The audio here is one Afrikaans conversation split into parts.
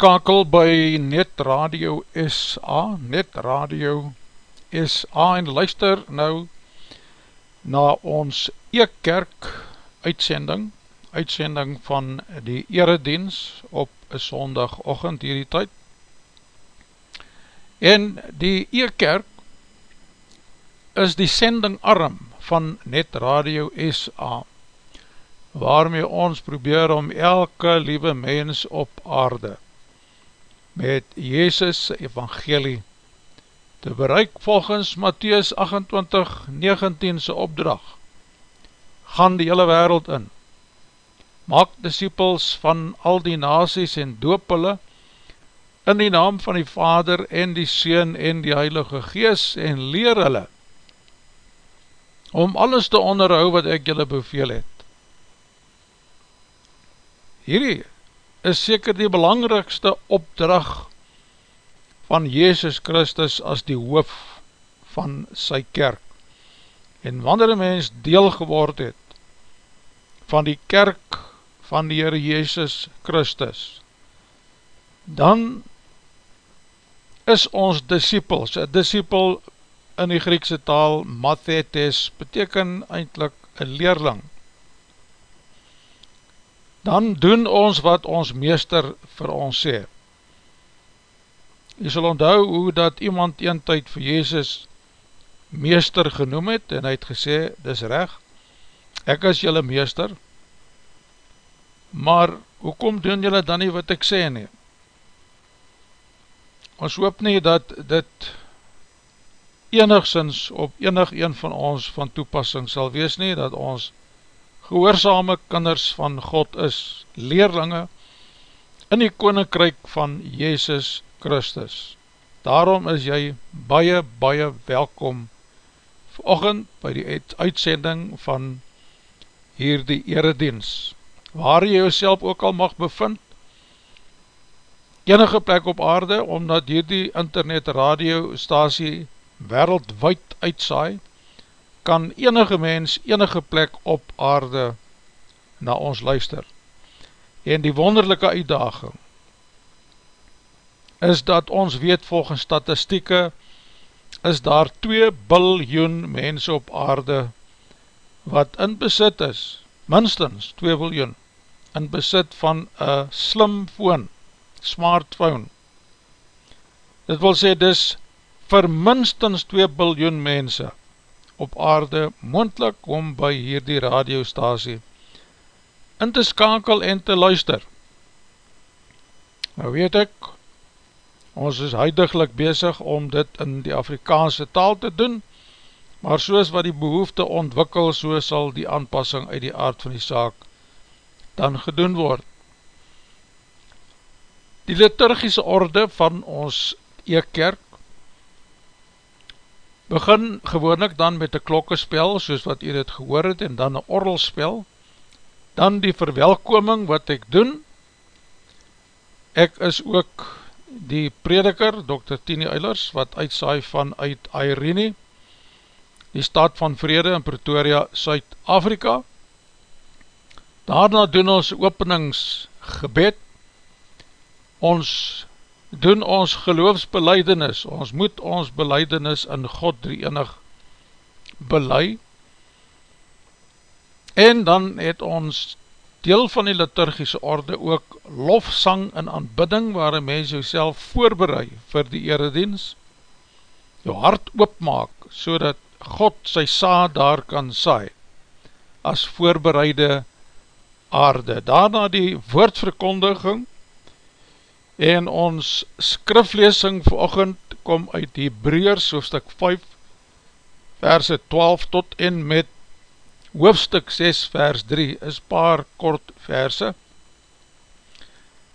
ingeskakel by Net Radio SA, Net Radio SA en luister nou na ons Eekkerk uitsending, uitsending van die eredienst op een sondagochtend hierdie tyd. En die Eekkerk is die sendingarm van Net Radio SA waarmee ons probeer om elke liewe mens op aarde met Jezus evangelie te bereik volgens Matthäus 28, 19 se opdrag. Gaan die hele wereld in. Maak disciples van al die nasies en doop hulle in die naam van die Vader en die Seun en die Heilige Gees en leer hulle om alles te onderhou wat ek julle beveel het Hierdie is seker die belangrikste opdrag van Jezus Christus as die hoof van sy kerk. En wanneer een mens deel geword het van die kerk van die Heere Jezus Christus, dan is ons disciples, een disciple in die Griekse taal, mathetes, beteken eindelijk een leerling dan doen ons wat ons meester vir ons sê. Jy sal onthou hoe dat iemand een tyd vir Jezus meester genoem het en hy het gesê, dis reg, ek is jylle meester, maar hoekom doen jylle dan nie wat ek sê nie? Ons hoop nie dat dit enigszins op enig een van ons van toepassing sal wees nie, dat ons gehoorzame kinders van God is, leerlinge in die koninkryk van Jezus Christus. Daarom is jy baie, baie welkom verochend by die uitsending van hier die eredienst, waar jy jouself ook al mag bevind, enige plek op aarde, omdat hier die internet radio stasie wereldwijd uitsaai, kan enige mens enige plek op aarde na ons luister. En die wonderlijke uitdaging is dat ons weet volgens statistieke is daar 2 biljoen mense op aarde wat in besit is, minstens 2 biljoen, in besit van een slimfoon, smartphone. Dit wil sê, dis vir minstens 2 biljoen mense op aarde moendlik om by hierdie radiostasie in te skakel en te luister. Nou weet ek, ons is huidiglik bezig om dit in die Afrikaanse taal te doen, maar soos wat die behoefte ontwikkel, so sal die aanpassing uit die aard van die saak dan gedoen word. Die liturgische orde van ons e-kerk begin gewoonlik dan met een klokkespel, soos wat u het gehoor het, en dan een orrelspel, dan die verwelkoming wat ek doen, ek is ook die prediker, Dr. Tini Eilers, wat uitsaai van uit Airene, die stad van vrede in Pretoria, Suid-Afrika, daarna doen ons openingsgebed, ons doen ons geloofsbeleidenis, ons moet ons beleidenis in God drie enig belei, en dan het ons deel van die liturgische orde ook lofsang en aanbidding, waar een mens jou voorbereid vir die eredienst, jou hart oopmaak, so dat God sy saad daar kan saai, as voorbereide aarde. Daarna die woordverkondiging, En ons skrifleesing vanochtend kom uit Hebreërs hoofstuk 5 verse 12 tot en met hoofstuk 6 vers 3 is paar kort verse.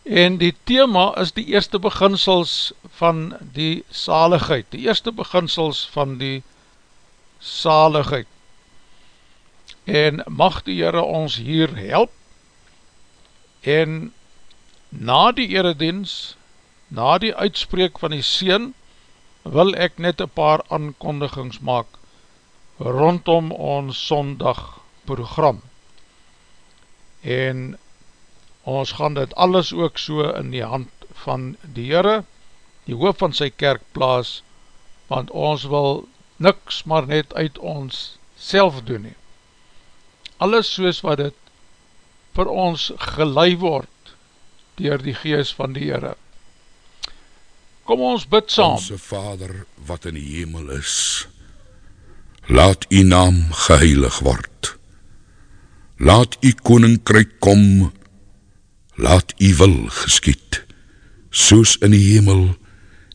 En die thema is die eerste beginsels van die saligheid, die eerste beginsels van die saligheid. En mag die Heere ons hier help en na die eredienst, na die uitspreek van die Seen, wil ek net een paar aankondigings maak rondom ons sondag program. En ons gaan dit alles ook so in die hand van die Heere, die hoof van sy kerk plaas, want ons wil niks maar net uit ons self doen nie. Alles soos wat het vir ons gelei word dier die gees van die Heere. Kom ons bid saam. Onze Vader wat in die hemel is, laat die naam geheilig word. Laat die koninkryk kom, laat die wil geskiet, soos in die hemel,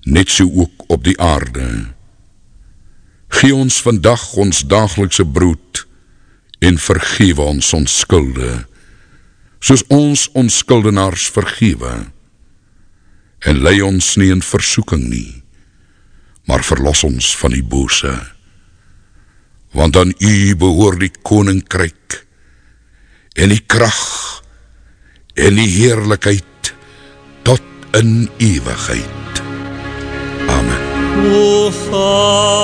net so ook op die aarde. Gee ons vandag ons dagelikse brood en vergewe ons ons skulde, soos ons ons skuldenaars vergewe. En lei ons nie in versoeking nie, maar verlos ons van die bose. Want aan u behoor die koninkryk en die kracht en die heerlijkheid tot in eeuwigheid. Amen. O Vader,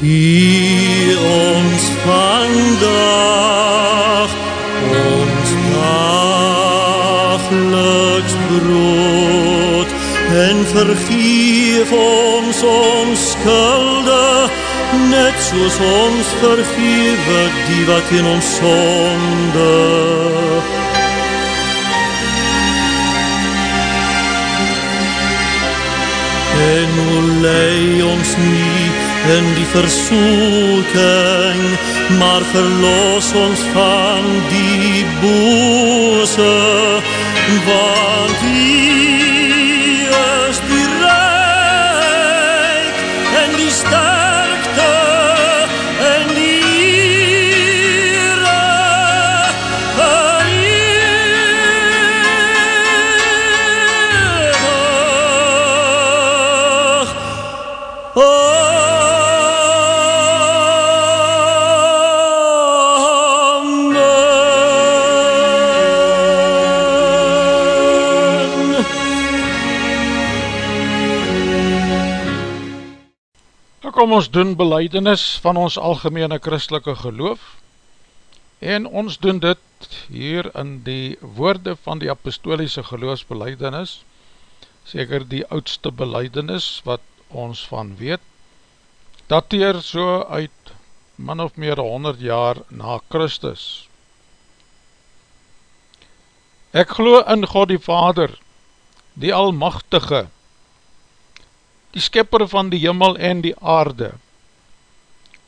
Gee ons vandag ons dagelijks brood en vergeef ons ons skulde net soos ons vergewe die wat in ons sonde. En o lei ons nie in die versoeking, maar verlos ons van die bose, want die kom ons doen beleidings van ons algemene christelike geloof. En ons doen dit hier in die woorde van die apostoliese geloofsbeleidings seker die oudste beleidings wat ons van weet dateer so uit min of meer 100 jaar na Christus. Ek glo in God die Vader die Almachtige die skepper van die jimmel en die aarde,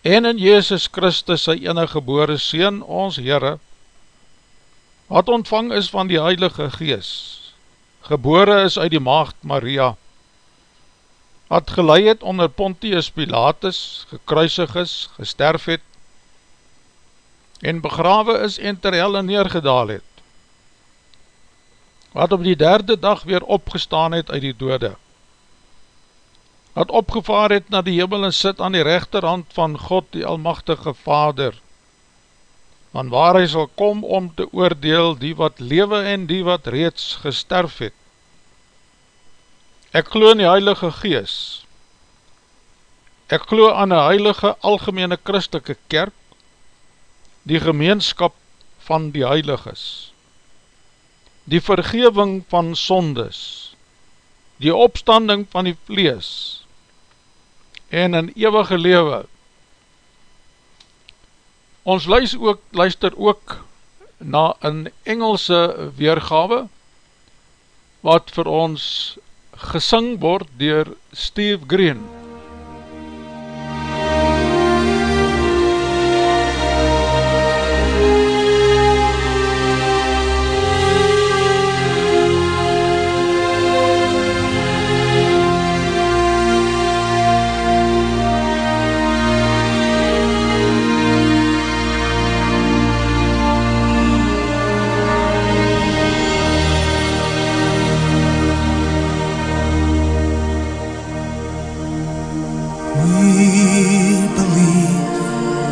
en in Jezus Christus sy enige gebore Seen, ons Heere, wat ontvang is van die Heilige Gees, gebore is uit die maagd Maria, wat gelei het onder Pontius Pilatus, gekruisig is, gesterf het, en begrawe is en ter helle neergedaal het, wat op die derde dag weer opgestaan het uit die dode, wat opgevaar het na die hemel en sit aan die rechterhand van God die Almachtige Vader, van waar hy sal kom om te oordeel die wat lewe en die wat reeds gesterf het. Ek glo in die Heilige Gees, ek glo aan die Heilige Algemene Christelike Kerk, die gemeenskap van die Heiliges, die vergeving van sondes, die opstanding van die vlees en een eeuwige lewe. Ons luister ook, luister ook na een Engelse weergawe wat vir ons gesing word dier Steve Green.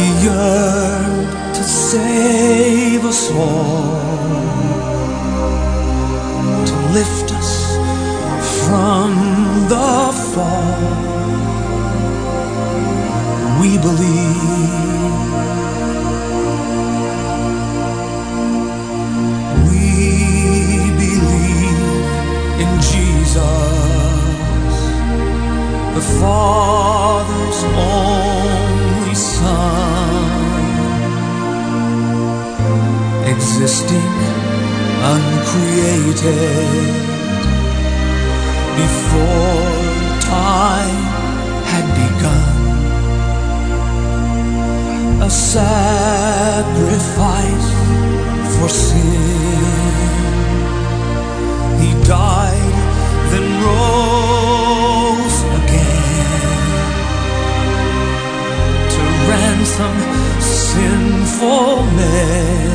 He yearns to save us all, to lift us from the fall. We believe. We believe in Jesus, the Father's Son existing uncreated before time had begun. A sacrifice for sin. He died, sinful men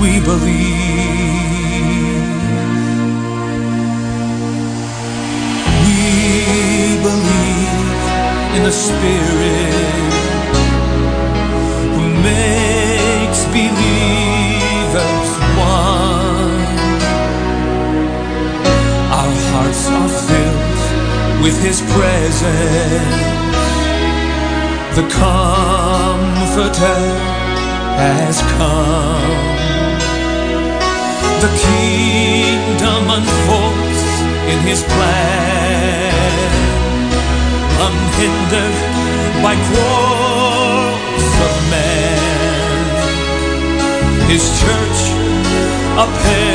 we believe. We believe in the Spirit who makes believers one. Our hearts are filled with His presence. The Comforter has come. The kingdom unfolds in his plan, unhindered by quarrels of man. His church upheld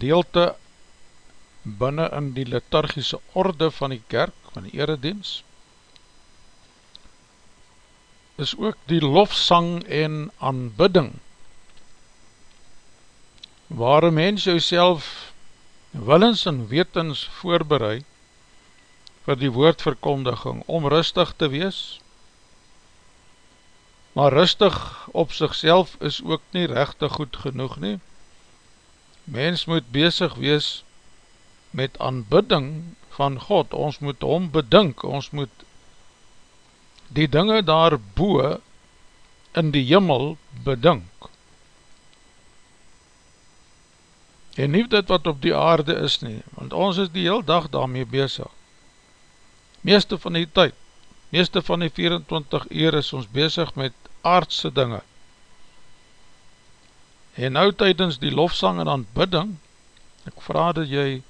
gedeelte binnen in die liturgische orde van die kerk, van die eredienst, is ook die lofsang en aanbidding, waar een mens jou self willens en wetens voorbereid vir die woordverkondiging, om rustig te wees, maar rustig op sigself is ook nie rechtig goed genoeg nie. Mens moet bezig wees met aanbidding van God, ons moet hom bedink, ons moet die dinge daarboe in die jimmel bedink. En nie dit wat op die aarde is nie, want ons is die heel dag daarmee bezig. Meeste van die tyd, meeste van die 24 uur is ons bezig met aardse dinge. En nou tydens die lofsang en aanbidding, ek vraag dat jy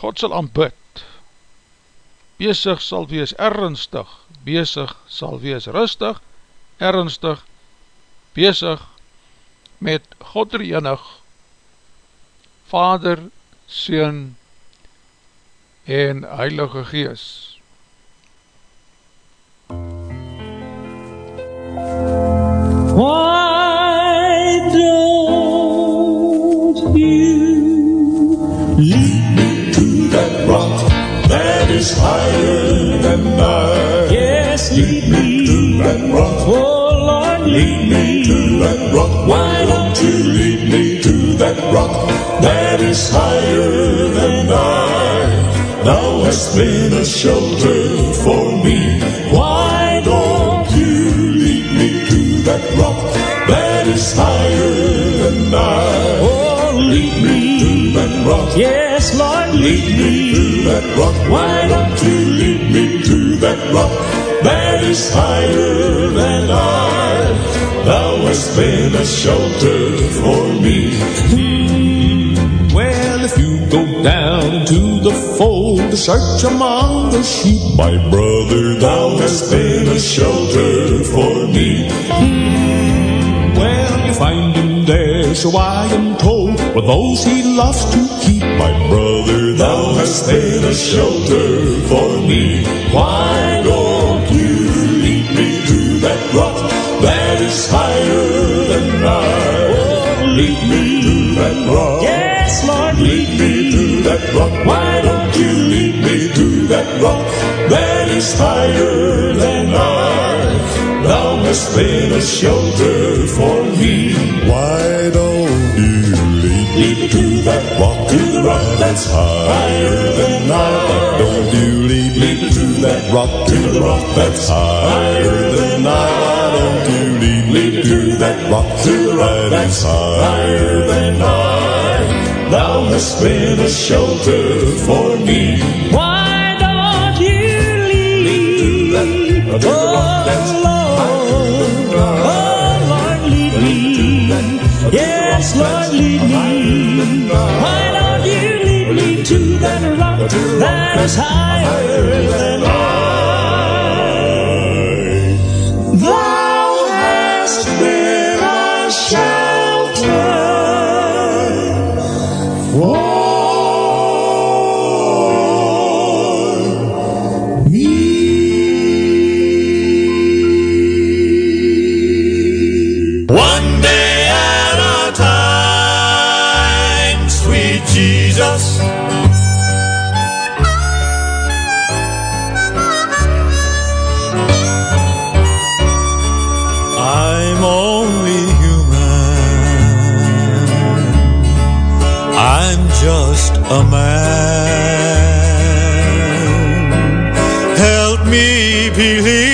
God sal aanbid, bezig sal wees ernstig, bezig sal wees rustig, ernstig, bezig met God reenig, Vader, Seun en Heilige Gees. Why don't you lead me to that rock that is higher than I? Yes, lead me to that rock. Oh Lord, lead me to that rock. Why don't you lead me to that rock that is higher than I? Thou hast been a shelter for me. Why don't you lead me to that rock that is higher I? Oh, lead me to that rock. Yes, Lord, lead me to that rock. Why don't you lead me to that rock that is higher than I? Thou hast been a shelter for me. Well, if you go down to the fold search among the sheep, my brother, thou hast been a shelter for me. Hmm, find him there, so I am told, with those he loves to keep, my brother, thou hast been a shelter for me. Why don't you lead me to that rock that is higher than I? Lead me to that rock. Yes, Lord, lead me to that rock. Why don't you lead me to that rock that is higher than I? Thou hast been a shelter for me. Why don't you lead me to that rock, to the rock that's higher than I? Why don't you lead me to that rock, to the rock that's higher than I? Why don't you lead me to that rock, to the rock that's higher than I? Thou hast been a shelter for me. Why lead me. Why don't you lead me to that rock that is higher than I? Thou hast been a shelter for. One a man. Help me believe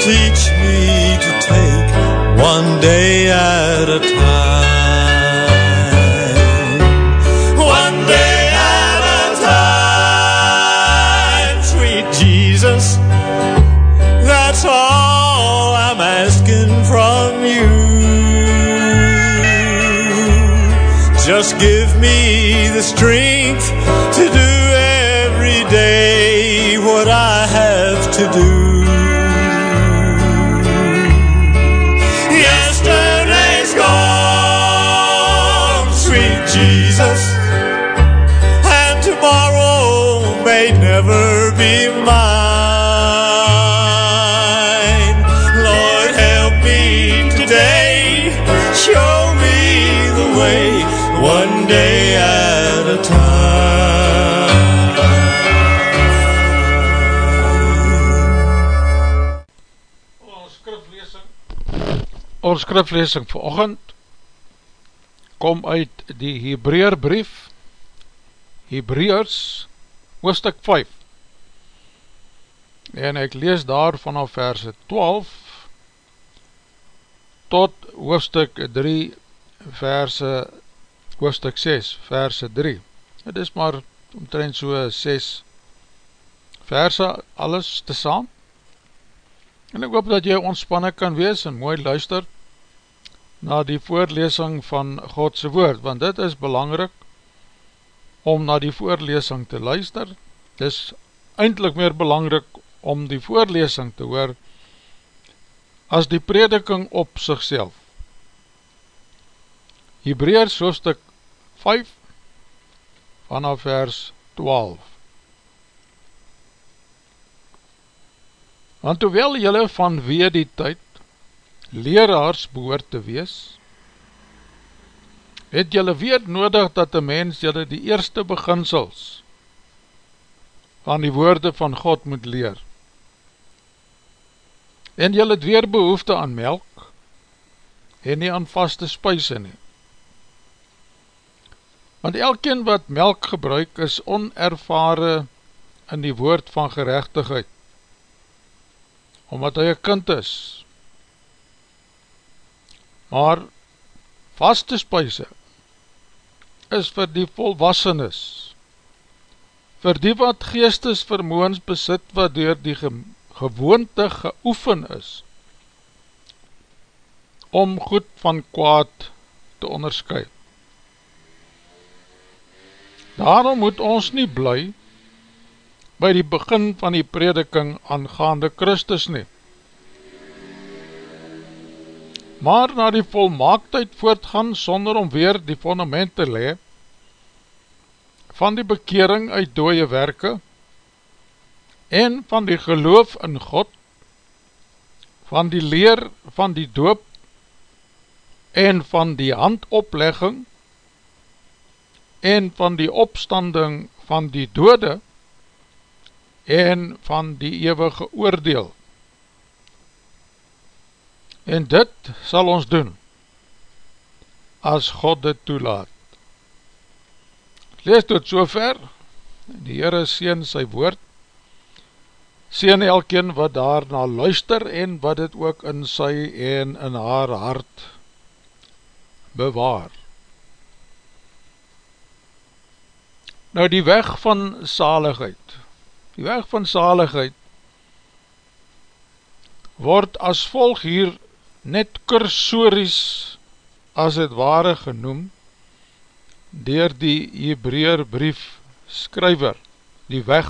teach me to take one day at a time. One day at a time, sweet Jesus. That's all I'm asking from you. Just give me the strength Ons skriflesing vir ochend kom uit die Hebreer brief Hebreers hoofstuk 5 en ek lees daar vanaf verse 12 tot hoofstuk 3 verse hoofstuk 6 verse 3 het is maar omtrent so 6 verse alles te saam. En ek hoop dat jy ontspanne kan wees en mooi luister na die voorlesing van Godse woord, want dit is belangrik om na die voorlesing te luister. Dit is eindelijk meer belangrik om die voorlesing te hoor as die prediking op sigself. Hebreërs hoofstuk 5 vanaf vers 12 Want hoewel jylle vanweer die tyd leraars behoort te wees, het jylle weet nodig dat die mens jylle die eerste beginsels van die woorde van God moet leer. En jylle het weer behoefte aan melk en nie aan vaste spuise nie. Want elkeen wat melk gebruik is onervare in die woord van gerechtigheid omdat hy een kind is. Maar vaste spuise is vir die volwassenes, vir die wat geestesvermoens besit wat door die ge gewoonte geoefen is, om goed van kwaad te onderskui. Daarom moet ons nie bly by die begin van die prediking aangaande Christus nie. Maar na die volmaaktheid voortgaan sonder om weer die fondament te le, van die bekering uit dooie werke, en van die geloof in God, van die leer van die doop, en van die handoplegging, en van die opstanding van die dode, en van die eeuwige oordeel. En dit sal ons doen, as God dit toelaat. Lees tot so ver, die Heere sien sy woord, sien elkeen wat daarna luister en wat dit ook in sy en in haar hart bewaar. Nou die weg van saligheid, die weg van saligheid word as volg hier net kursories as het ware genoem dier die Hebraer brief skryver, die weg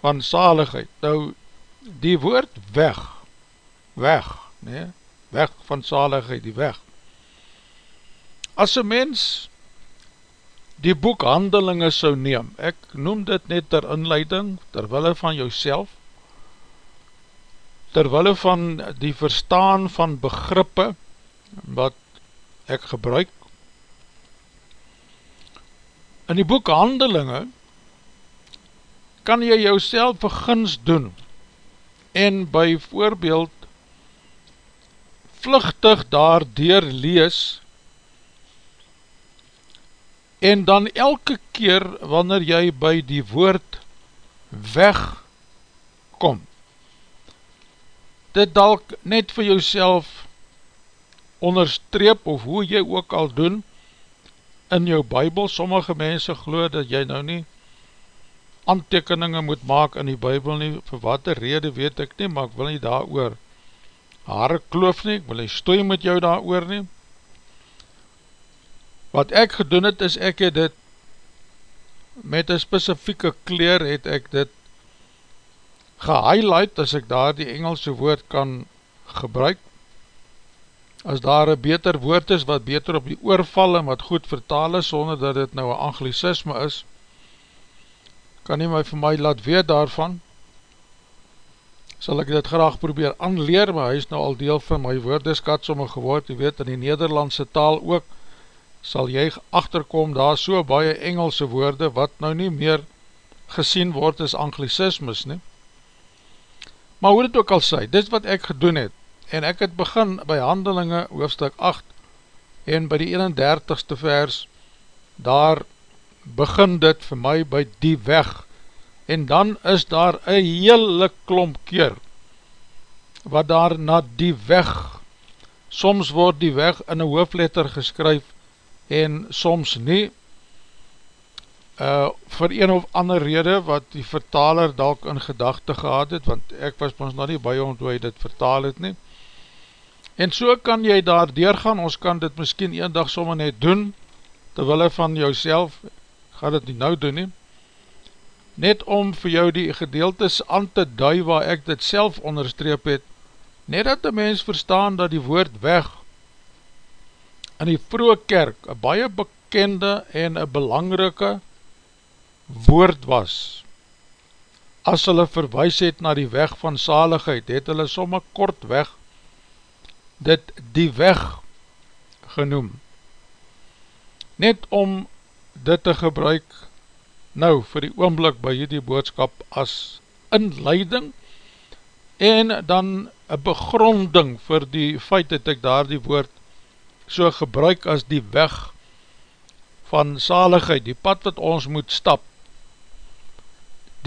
van saligheid. Nou, die woord weg, weg, nee, weg van saligheid, die weg. As een mens die boek handelinge sou neem, ek noem dit net ter inleiding, terwille van jouself, terwille van die verstaan van begrippe, wat ek gebruik, in die boek handelinge, kan jy jouself vergins doen, en by voorbeeld, vluchtig daar deur lees, en dan elke keer wanneer jy by die woord wegkom, dit dalk net vir jouself onderstreep of hoe jy ook al doen in jou bybel, sommige mense glo dat jy nou nie aantekeninge moet maak in die bybel nie, vir wat die rede weet ek nie, maar ek wil nie daar oor haare kloof nie, ek wil nie stooi met jou daar oor nie, Wat ek gedoen het is ek het dit met een specifieke kleer het ek dit gehighlight as ek daar die Engelse woord kan gebruik. As daar een beter woord is wat beter op die oorval en wat goed vertaal is sonder dat dit nou een anglicisme is, kan nie my vir my laat weet daarvan. Sal ek dit graag probeer aanleer, maar hy is nou al deel van my woordeskat somme gewoord, jy weet in die Nederlandse taal ook, sal jy achterkom daar so baie Engelse woorde wat nou nie meer gesien word as anglicismus nie. Maar hoe dit ook al sê, dit wat ek gedoen het, en ek het begin by handelinge hoofdstuk 8 en by die 31ste vers, daar begin dit vir my by die weg, en dan is daar een hele klomp keer, wat daar na die weg, soms word die weg in een hoofletter geskryf, en soms nie uh, vir een of ander rede wat die vertaler dalk in gedachte gehad het, want ek was ons nou nie by om toe hy dit vertaal het nie. En so kan jy daar deurgaan, ons kan dit miskien een dag somme net doen terwille van jouself ga dit nie nou doen nie. Net om vir jou die gedeeltes aan te dui waar ek dit self onderstreep het net dat die mens verstaan dat die woord weg in die vroege kerk een baie bekende en een belangrike woord was. As hulle verwijs het na die weg van saligheid, het hulle somme kort weg dit die weg genoem. Net om dit te gebruik nou vir die oomblik by hierdie boodskap as inleiding en dan een begronding vir die feit dat ek daar die woord so gebruik as die weg van saligheid, die pad wat ons moet stap,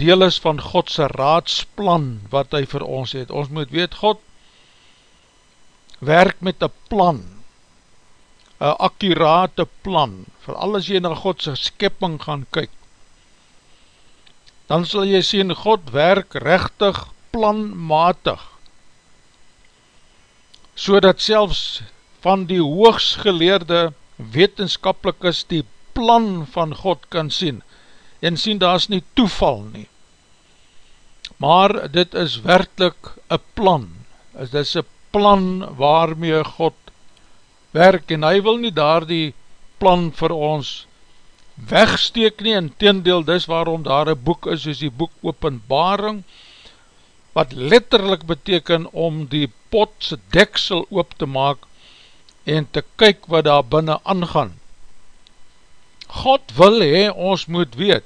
deel is van Godse raadsplan wat hy vir ons het. Ons moet weet, God werk met een plan, een accurate plan, vir alles jy na Godse skepping gaan kyk, dan sal jy sien, God werk rechtig planmatig, so dat selfs van die hoogsgeleerde wetenskapelikes die plan van God kan sien. En sien daar is nie toeval nie maar dit is werkelijk een plan dit is een plan waarmee God werk en hy wil nie daar die plan vir ons wegsteek nie en teendeel dis waarom daar een boek is soos die boek openbaring wat letterlijk beteken om die potse deksel oop te maak en te kyk wat daar binnen aangaan. God wil hee, ons moet weet.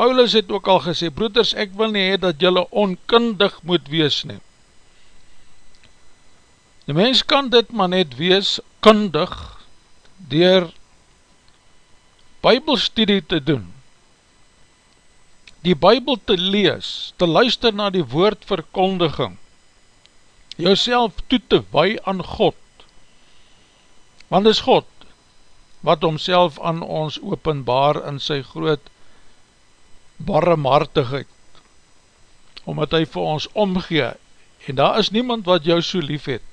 Paulus het ook al gesê, broeders, ek wil nie dat jylle onkundig moet wees neem. Die mens kan dit maar net wees, kundig, dier bybelstudie te doen, die Bijbel te lees, te luister na die woordverkondiging, jouself toe te waai aan God, want is God, wat homself aan ons openbaar in sy groot barremhartigheid, omdat hy vir ons omgee, en daar is niemand wat jou so lief het,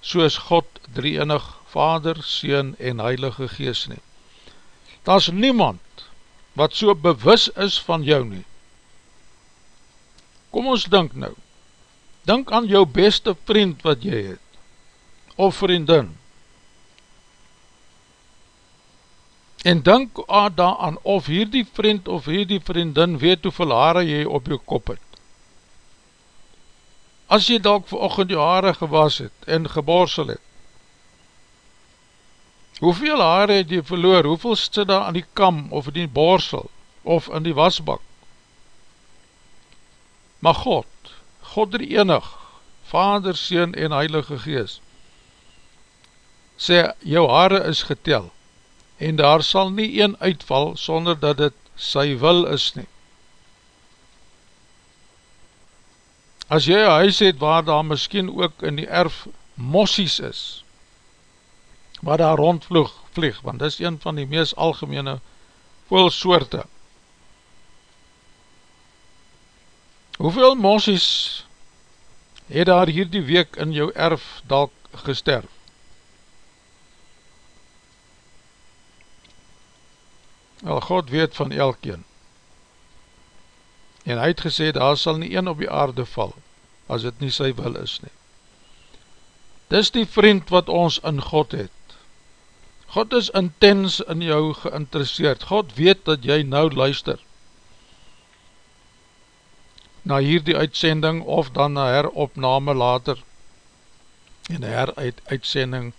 soos God, drie enig Vader, Seen en Heilige Gees nie. Daar is niemand wat so bewus is van jou nie. Kom ons dink nou, dink aan jou beste vriend wat jy het, of vriendin, en dink daaraan of hierdie vriend of hierdie vriendin weet hoeveel haare jy op jou kop het. As jy dalk vir ochend jou haare gewas het en geborsel het, hoeveel haare het jy verloor, hoeveel sit daar aan die kam of in die borsel of in die wasbak? Maar God, God er enig, Vader, Seen en Heilige Gees, sê, jou haare is geteld, en daar sal nie een uitval sonder dat het sy wil is nie. As jy een huis het waar daar miskien ook in die erf mossies is, waar daar rondvloeg vlieg, want dit is een van die meest algemene voelsoorte. Hoeveel mossies het daar hierdie week in jou erf dalk gesterf? Wel, God weet van elkeen. En hy het gesê, daar sal nie een op die aarde val, as het nie sy wil is nie. Dis die vriend wat ons in God het. God is intens in jou geïnteresseerd. God weet dat jy nou luister na hierdie uitsending of dan na heropname later en heruitsending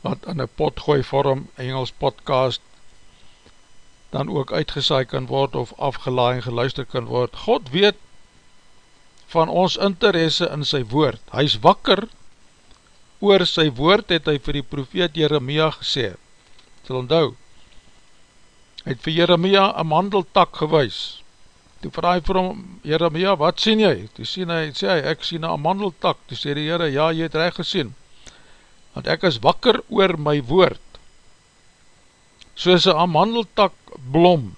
wat in een potgooi vorm, Engels podcast, dan ook uitgesaai kan word of afgelaai en geluister kan word. God weet van ons interesse in sy woord. Hy is wakker oor sy woord, het hy vir die profeet Jeremia gesê. Sal onthou, hy het vir Jeremia een mandeltak gewys. Toe vraag hy vir hom, Jeremia, wat sien jy? Toe sien hy, sê hy, ek sien een mandeltak. Toe sê die Heere, ja, jy het recht gesien. Want ek is wakker oor my woord soos een amandeltak blom.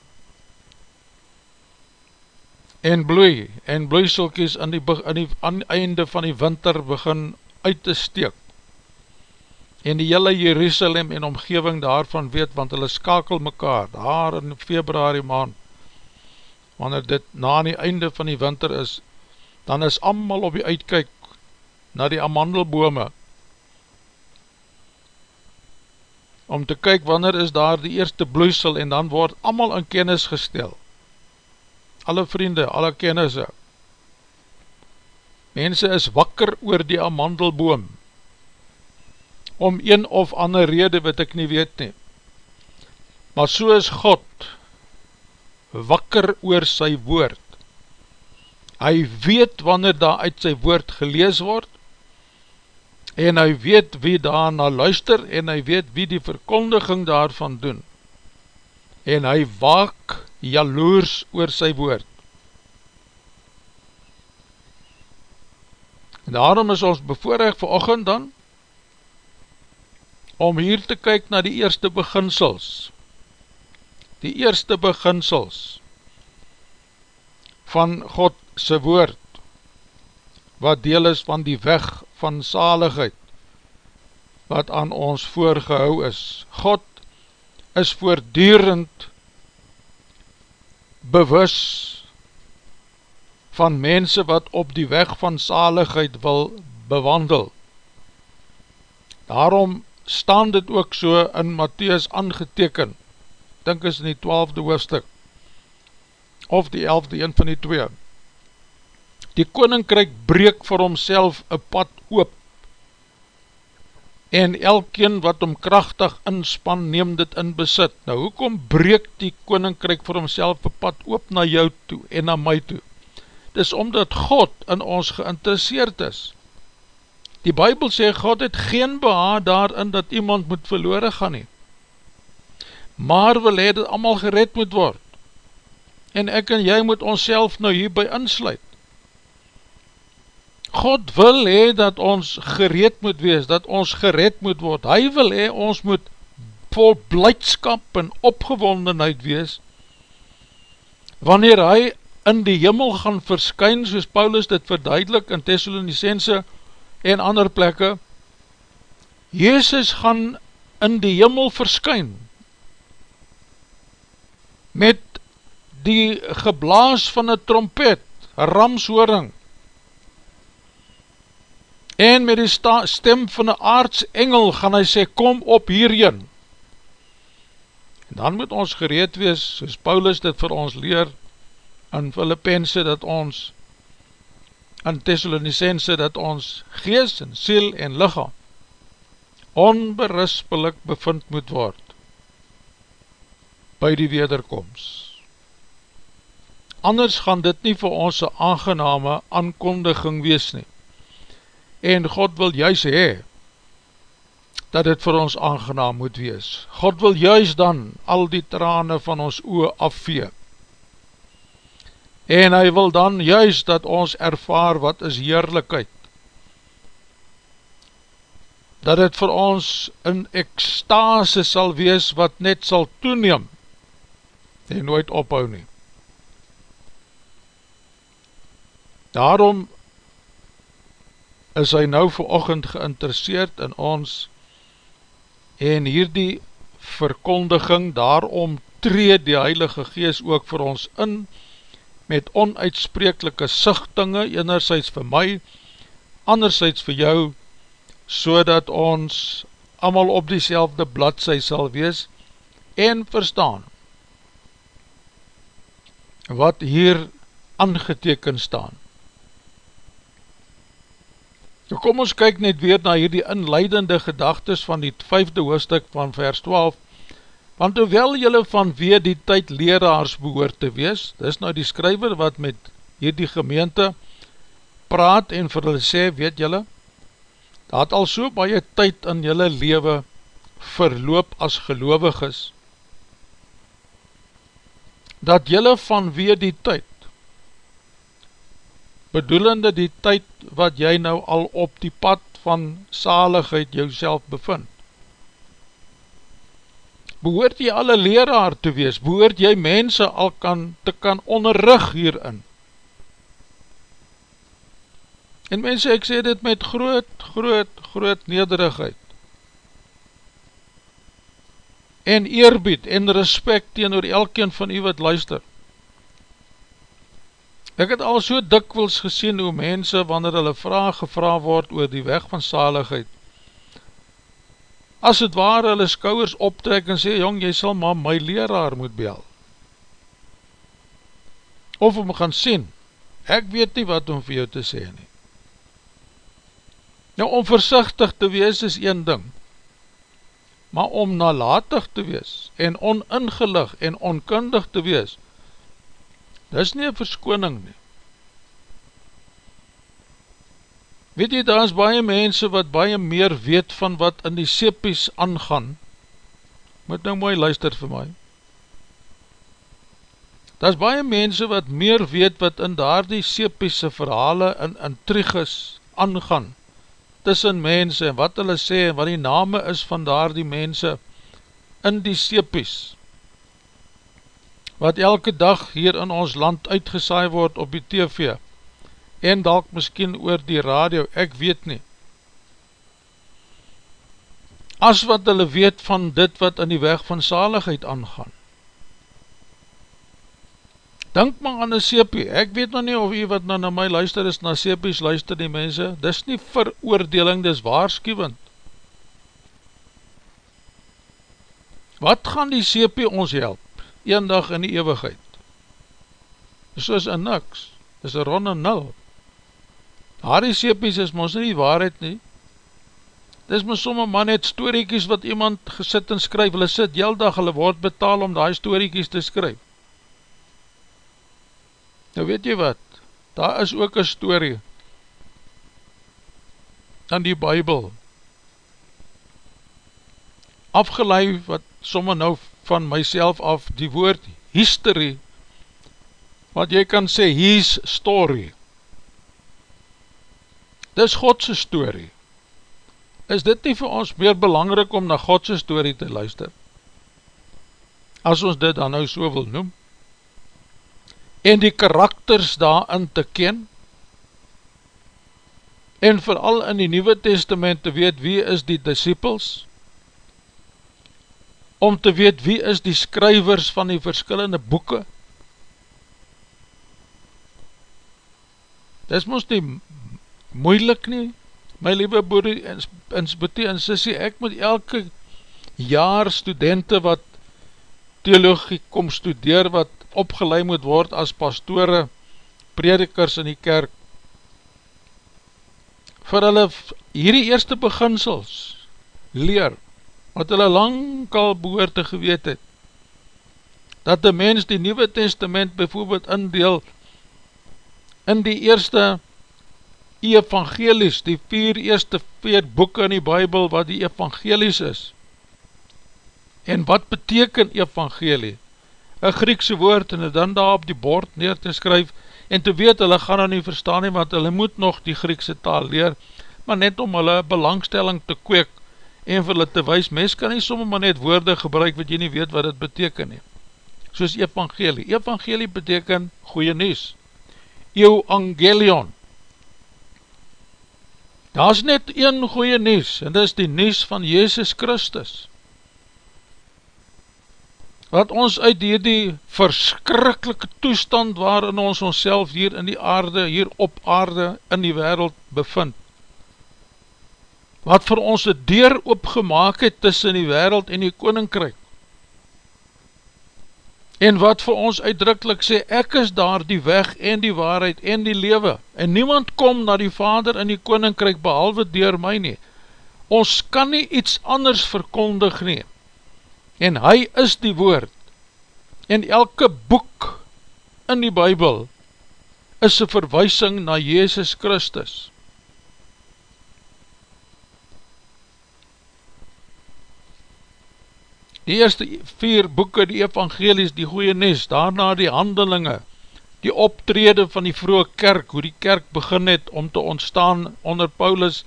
En bloei en bloeiselkies in die, in die aan einde van die winter begin uit te steek. En die hele Jerusalem en omgeving daarvan weet, want hulle skakel mekaar daar in februari maand. Wanneer dit na die einde van die winter is dan is allemaal op die uitkijk na die amandelbome om te kyk wanneer is daar die eerste bloeisel en dan word allemaal in kennis gestel. Alle vriende, alle kennisse. Mense is wakker oor die amandelboom om een of ander rede wat ek nie weet nie. Maar so is God wakker oor sy woord. Hy weet wanneer daar uit sy woord gelees word en hy weet wie daarna luister en hy weet wie die verkondiging daarvan doen. En hy waak jaloers oor sy woord. En daarom is ons bevoorig vir ochend dan om hier te kyk na die eerste beginsels. Die eerste beginsels van God sy woord wat deel is van die weg van zaligheid wat aan ons voorgehou is. God is voordurend bewus van mense wat op die weg van zaligheid wil bewandel. Daarom staan dit ook so in Matthäus aangeteken, dink is in die twaalfde hoofdstuk, of die elfde, een van die twee, die koninkryk breek vir homself een pad oop en elkeen wat om krachtig inspan neem dit in besit. Nou hoekom breek die koninkryk vir homself een pad oop na jou toe en na my toe? Dis omdat God in ons geïnteresseerd is. Die Bijbel sê God het geen beha daarin dat iemand moet verloren gaan nie. Maar wil hy dat allemaal gered moet word. en ek en jy moet ons nou hierby insluit. God wil hee dat ons gereed moet wees, dat ons gered moet word. Hy wil hee ons moet vol blijdskap en opgewondenheid wees, wanneer hy in die jimmel gaan verskyn, soos Paulus dit verduidelik in Thessalonicense en ander plekke, Jezus gaan in die jimmel verskyn, met die geblaas van een trompet, ramshoring, en met die stem van een aardsengel gaan hy sê, kom op hierheen. En dan moet ons gereed wees, soos Paulus dit vir ons leer, in Filippense, dat ons, in Thessalonicense, dat ons gees en siel en lichaam, onberispelik bevind moet word, by die wederkomst. Anders gaan dit nie vir ons een aangename aankondiging wees nie en God wil juist hee, dat het vir ons aangenaam moet wees. God wil juist dan al die trane van ons oe afvee. En hy wil dan juist dat ons ervaar wat is heerlijkheid. Dat het vir ons in ekstase sal wees wat net sal toeneem en nooit ophou nie. Daarom is hy nou verochend geïnteresseerd in ons en hierdie verkondiging, daarom tree die Heilige Gees ook vir ons in met onuitsprekelike sichtinge, enerzijds vir my, anderzijds vir jou, so dat ons allemaal op die selfde bladzij sal wees en verstaan wat hier aangeteken staan. Nou kom ons kyk net weer na hierdie inleidende gedagtes van die vijfde hoofdstuk van vers 12 Want hoewel jylle vanweer die tyd leraars behoort te wees Dis nou die skryver wat met hierdie gemeente praat en vir hulle sê, weet jylle Dat al so baie tyd in jylle lewe verloop as gelovig is Dat jylle vanweer die tyd bedoelende die tyd wat jy nou al op die pad van saligheid jou bevind. Behoort jy alle leraar te wees, behoort jy mense al kan, te kan onderrug hierin. En mense, ek sê dit met groot, groot, groot nederigheid. En eerbied en respect teen oor elkeen van u wat luister. Ek het al so dikwils gesien hoe mense, wanneer hulle vraag gevra word oor die weg van saligheid, as het waar hulle skouwers optrek en sê, jong, jy sal maar my leraar moet bel. Of om gaan sien, ek weet nie wat om vir jou te sê nie. Nou, om versichtig te wees is een ding, maar om nalatig te wees, en oningelig en onkundig te wees, Dis nie een verskoning nie. Weet jy, daar is baie mense wat baie meer weet van wat in die sepies aangaan. Moet nou mooi luister vir my. Daar is baie mense wat meer weet wat in daar die sepiese verhale en intriges aangaan tussen mense en wat hulle sê en wat die name is van daar die mense in die sepies wat elke dag hier in ons land uitgesaai word op die TV en dalk miskien oor die radio, ek weet nie. As wat hulle weet van dit wat in die weg van saligheid aangaan. Denk maar aan een sepie, ek weet nog nie of jy wat nou na my luister is, na sepies luister die mense, dis nie veroordeling, dis waarschuwend. Wat gaan die sepie ons help? Een dag in die eeuwigheid. Soos in niks, is een ronde nul. Harry Sepies is ons nie waarheid nie. Dis my somme man het storiekies wat iemand gesit en skryf, hulle sit heel dag, hulle word betaal om die storiekies te skryf. Nou weet jy wat, daar is ook een story in die bybel afgeleid wat somme nou van myself af die woord history wat jy kan sê, his story. Dis Godse story. Is dit nie vir ons meer belangrik om na Godse story te luister? As ons dit dan nou so wil noem. En die karakters daarin te ken. En vooral in die Nieuwe Testament te weet wie is die disciples. Om te weet wie is die skrywers van die verskillende boeken Dis moest nie moeilik nie, my liewe boerie en sputie en sissie, ek moet elke jaar studente wat theologie kom studeer, wat opgeleid moet word as pastore, predikers in die kerk, vir hulle hierdie eerste beginsels leer, wat hulle lang al behoorde geweet het, dat die mens die Nieuwe Testament bijvoorbeeld indeel, in die eerste evangelies, die vier eerste vier boeken in die bybel wat die evangelies is. En wat beteken evangelie? Een Griekse woord en dan daar op die bord neer te skryf en te weet hulle gaan nou nie verstaan nie want hulle moet nog die Griekse taal leer maar net om hulle belangstelling te kweek en vir hulle te wees, mens kan nie soms maar net woorde gebruik wat jy nie weet wat het beteken nie. Soos evangelie. Evangelie beteken goeie nies evangelion. Daar is net een goeie nies, en dit is die nies van Jezus Christus. Wat ons uit die, die verskrikkelike toestand waarin ons ons hier in die aarde, hier op aarde, in die wereld bevind. Wat vir ons die deur opgemaak het tussen die wereld en die koninkryk. En wat vir ons uitdrukkelijk sê, ek is daar die weg en die waarheid en die lewe, en niemand kom na die vader in die koninkryk behalwe door my nie, ons kan nie iets anders verkondig nie, en hy is die woord, en elke boek in die bybel, is een verwysing na Jezus Christus, Die eerste vier boeken, die evangelies, die goeie nes, daarna die handelinge, die optrede van die vroege kerk, hoe die kerk begin het om te ontstaan onder Paulus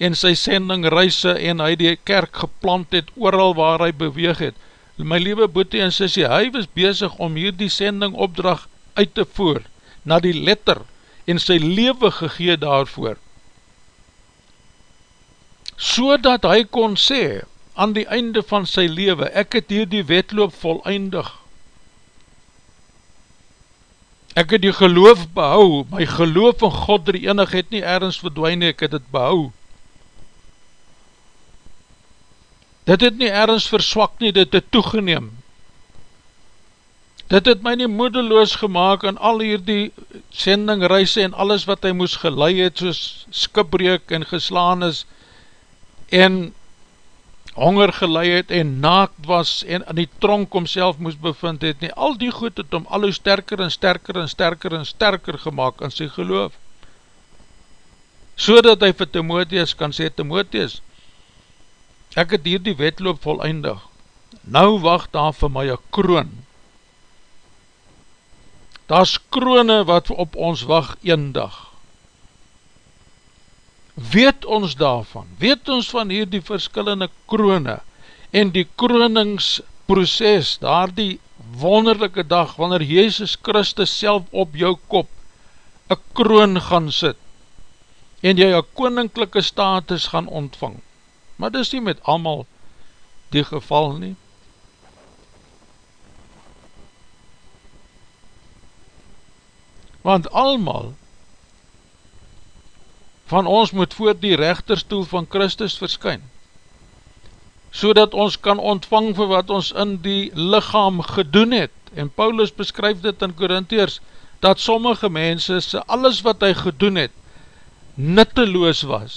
en sy sending reise en hy die kerk geplant het ooral waar hy beweeg het. My liewe boete en sissie, hy was bezig om hier die sending opdracht uit te voer, na die letter en sy lewe gegee daarvoor. So dat hy kon sê, aan die einde van sy leven, ek het hier die wetloop volleindig. Ek het die geloof behou, my geloof in God die enig het nie ergens verdwijn, ek het het behou. Dit het nie ergens verswak nie, dit het toegeneem. Dit het my nie moedeloos gemaakt in al hierdie sendingreise en alles wat hy moes gelei het, soos skipbreek en geslaan is, en honger gelei het en naakt was en in die tronk omself moes bevind het nie, al die goed het om al hoe sterker en sterker en sterker en sterker gemaakt in sy geloof. So dat hy vir Timotheus kan sê, Timotheus, ek het hier die wetloop voleindig, nou wacht daar vir my een kroon. Daar is kroone wat op ons wacht een dag weet ons daarvan, weet ons van hier die verskillende kroone en die kroningsproces, daar die wonderlijke dag, wanneer Jezus Christus self op jou kop een kroon gaan sit en jy een koninklijke status gaan ontvang. Maar dis nie met allemaal die geval nie. Want allemaal van ons moet voor die rechterstoel van Christus verskyn, so ons kan ontvang vir wat ons in die lichaam gedoen het, en Paulus beskryf dit in Korintheers, dat sommige mense, alles wat hy gedoen het, nutteloos was,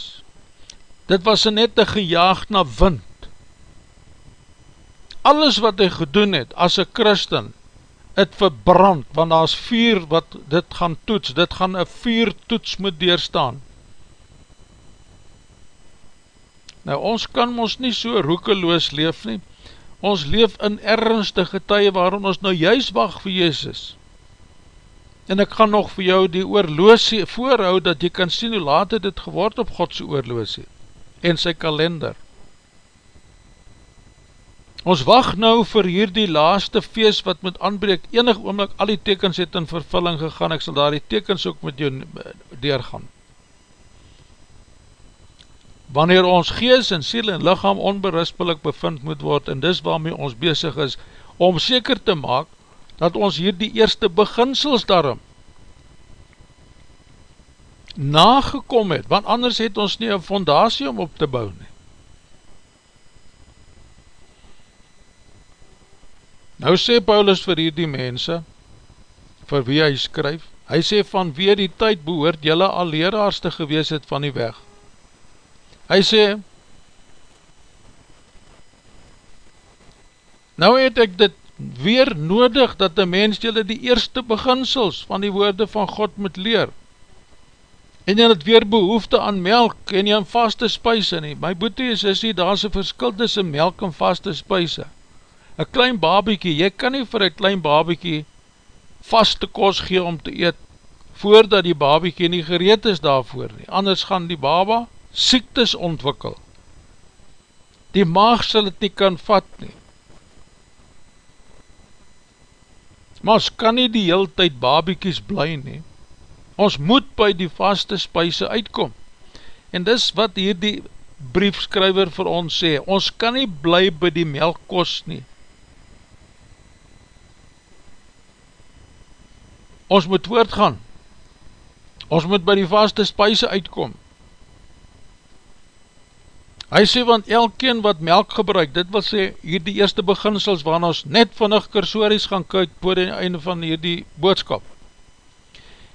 dit was net een gejaagd na wind, alles wat hy gedoen het, as een christen, het verbrand, want daar is vuur wat dit gaan toets, dit gaan een vuur toets moet deurstaan, Nou ons kan ons nie so roekeloos leef nie, ons leef in ernstige tye waarom ons nou juist wacht vir Jezus. En ek gaan nog vir jou die oorloosie voorhoud, dat jy kan sien hoe laat het dit geword op Godse oorloosie en sy kalender. Ons wacht nou vir hierdie laaste feest wat moet aanbreek, enig oomlik al die tekens het in vervulling gegaan, ek sal daar die tekens ook met jou deurgaan. Wanneer ons gees en siel en lichaam onberispelik bevind moet word, en dis waarmee ons bezig is, om seker te maak, dat ons hier die eerste beginsels daarom nagekom het, want anders het ons nie een fondatie om op te bou nie. Nou sê Paulus vir hierdie mense, vir wie hy skryf, hy sê van wie die tyd behoort jylle al leraars te gewees het van die weg. Hy sê, nou het ek dit weer nodig dat die mens jylle die eerste beginsels van die woorde van God moet leer. En jy het weer behoefte aan melk en jy aan vaste spuise nie. My boete is, is die daar is een verskil tussen melk en vaste spuise. Een klein babiekie, jy kan nie vir een klein babiekie vaste kos gee om te eet, voordat die babiekie nie gereed is daarvoor nie. Anders gaan die baba siektes ontwikkel. Die maag sal het nie kan vat nie. Maar ons kan nie die heel tyd babiekies bly nie. Ons moet by die vaste spuise uitkom. En dis wat hier die briefskryver vir ons sê, ons kan nie bly by die melkkos nie. Ons moet voortgaan. Ons moet by die vaste spuise uitkom. Hy sê, want elkeen wat melk gebruik, dit wil sê, hier die eerste beginsels, waar ons net vannig kursories gaan kyk, voor die einde van hierdie boodskap.